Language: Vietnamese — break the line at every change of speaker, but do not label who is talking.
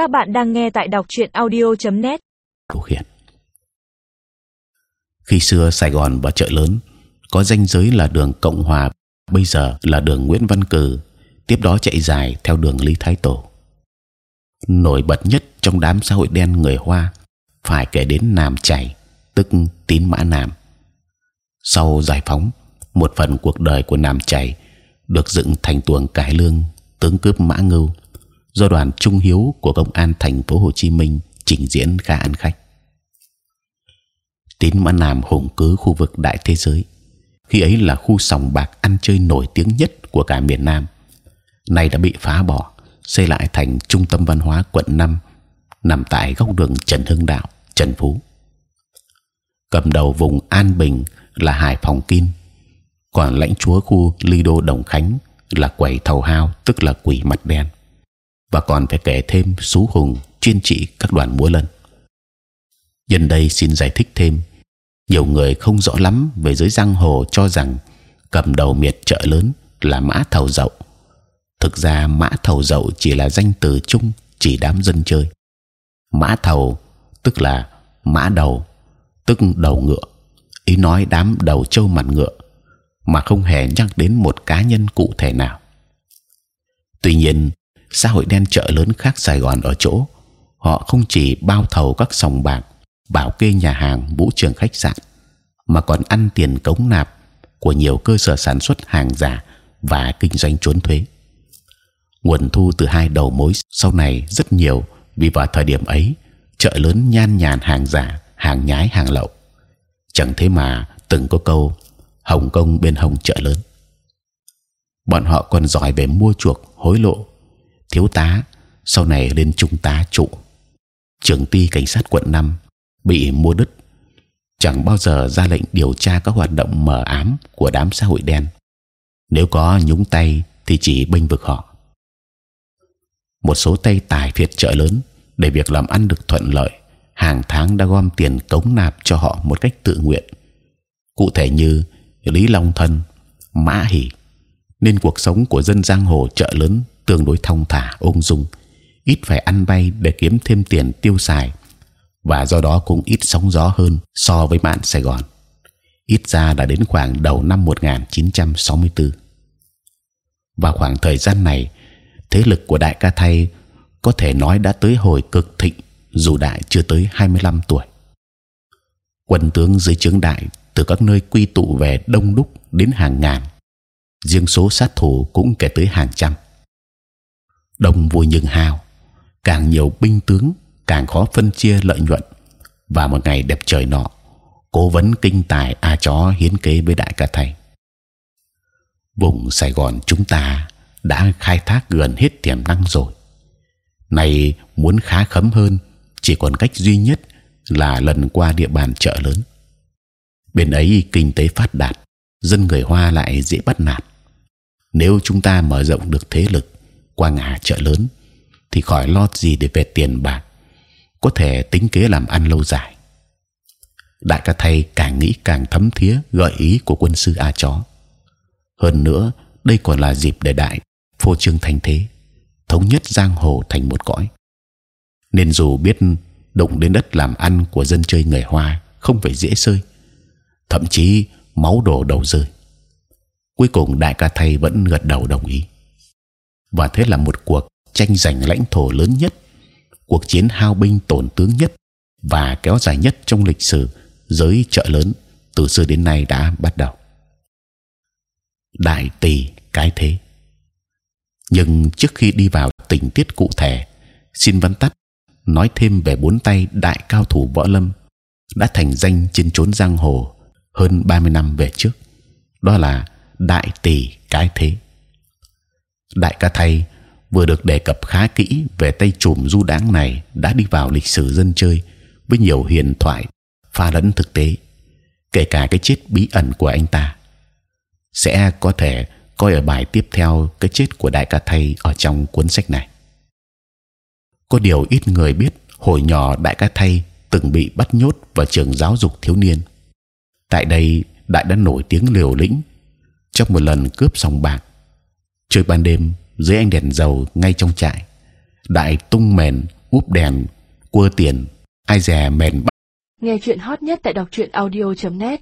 Các bạn đang nghe tại đọc truyện audio.net.
khiển. Khi xưa Sài Gòn và chợ lớn có danh giới là đường Cộng Hòa, bây giờ là đường Nguyễn Văn Cừ, tiếp đó chạy dài theo đường Lý Thái Tổ. Nổi bật nhất trong đám xã hội đen người Hoa phải kể đến Nam Chảy, tức Tín Mã Nam. Sau giải phóng, một phần cuộc đời của Nam Chảy được dựng thành tuồng cải lương tướng cướp Mã Ngưu do đoàn Trung Hiếu của công an thành phố Hồ Chí Minh trình diễn khá ăn khách. Tín Mã Nam hùng cứ khu vực đại thế giới, khi ấy là khu sòng bạc ăn chơi nổi tiếng nhất của cả miền Nam, nay đã bị phá bỏ, xây lại thành trung tâm văn hóa quận 5 nằm tại góc đường Trần Hưng Đạo, Trần Phú. Cầm đầu vùng An Bình là Hải Phòng Kim, còn lãnh chúa khu Lido Đồng Khánh là quầy thầu hao, tức là quỷ mặt đen, và còn phải kể thêm Sú Hùng chuyên trị các đoàn múa lân. Nhân đây xin giải thích thêm, nhiều người không rõ lắm về giới giang hồ cho rằng cầm đầu miệt chợ lớn là mã thầu dậu. Thực ra mã thầu dậu chỉ là danh từ chung chỉ đám dân chơi. Mã thầu tức là mã đầu, tức đầu ngựa. Ý nói đám đầu trâu mặt ngựa mà không hề nhắc đến một cá nhân cụ thể nào. Tuy nhiên, xã hội đen chợ lớn khác Sài Gòn ở chỗ họ không chỉ bao thầu các sòng bạc, bảo kê nhà hàng, vũ trường khách sạn, mà còn ăn tiền cống nạp của nhiều cơ sở sản xuất hàng giả và kinh doanh trốn thuế. Nguồn thu từ hai đầu mối sau này rất nhiều vì vào thời điểm ấy chợ lớn nhan nhàn hàng giả, hàng nhái, hàng lậu. Chẳng thế mà từng có câu Hồng Kông bên hồng chợ lớn. Bọn họ còn giỏi về mua chuộc, hối lộ. Thiếu tá sau này lên trung tá trụ, trưởng ty cảnh sát quận 5 bị mua đứt, chẳng bao giờ ra lệnh điều tra các hoạt động mờ ám của đám xã hội đen. Nếu có nhúng tay thì chỉ bênh vực họ. Một số tay tài phiệt chợ lớn để việc làm ăn được thuận lợi, hàng tháng đã gom tiền cống nạp cho họ một cách tự nguyện. Cụ thể như Lý Long Thân, Mã hỉ nên cuộc sống của dân giang hồ chợ lớn tương đối thong thả, ung dung, ít phải ăn bay để kiếm thêm tiền tiêu xài, và do đó cũng ít sóng gió hơn so với bạn Sài Gòn. Ít ra đã đến khoảng đầu năm 1964. và khoảng thời gian này, thế lực của Đại Ca Thay có thể nói đã tới hồi cực thịnh, dù Đại chưa tới 25 tuổi. Quân tướng dưới trướng Đại từ các nơi quy tụ về đông đúc đến hàng ngàn, riêng số sát thủ cũng kể tới hàng trăm. Đông vui nhưng hao, càng nhiều binh tướng càng khó phân chia lợi nhuận. Và một ngày đẹp trời nọ, cố vấn kinh tài a chó hiến kế với đại ca thầy. Vùng Sài Gòn chúng ta đã khai thác gần hết tiềm năng rồi. Này muốn khá khấm hơn, chỉ còn cách duy nhất là lần qua địa bàn chợ lớn bên ấy kinh tế phát đạt, dân người Hoa lại dễ bắt nạt. Nếu chúng ta mở rộng được thế lực qua ngã chợ lớn, thì khỏi lo gì để về tiền bạc, có thể tính kế làm ăn lâu dài. Đại ca thầy càng nghĩ càng thấm thía gợi ý của quân sư A chó. Hơn nữa, đây còn là dịp để đại phô trương thành thế, thống nhất giang hồ thành một cõi. Nên dù biết đụng đến đất làm ăn của dân chơi người Hoa không phải dễ sơi, thậm chí máu đổ đầu rơi. Cuối cùng đại ca thầy vẫn gật đầu đồng ý. Và thế là một cuộc tranh giành lãnh thổ lớn nhất, cuộc chiến hao binh tổn tướng nhất và kéo dài nhất trong lịch sử giới chợ lớn từ xưa đến nay đã bắt đầu. Đại tỷ cái thế. Nhưng trước khi đi vào tình tiết cụ thể, xin văn tắt nói thêm về bốn tay đại cao thủ võ lâm đã thành danh trên chốn giang hồ hơn 30 năm về trước đó là đại tỷ cái thế đại ca thầy vừa được đề cập khá kỹ về tay chùm du đáng này đã đi vào lịch sử dân chơi với nhiều huyền thoại, pha lẫn thực tế, kể cả cái chết bí ẩn của anh ta. Sẽ có thể coi ở bài tiếp theo cái chết của đại ca thầy ở trong cuốn sách này. Có điều ít người biết hồi nhỏ đại ca thầy từng bị bắt nhốt vào trường giáo dục thiếu niên. Tại đây đại đã nổi tiếng liều lĩnh, trong một lần cướp sòng bạc chơi ban đêm dưới ánh đèn dầu ngay trong trại. Đại tung mền úp đèn, cua tiền, ai dè mền
Nghe chuyện hot nhất tại đọc truyện audio.net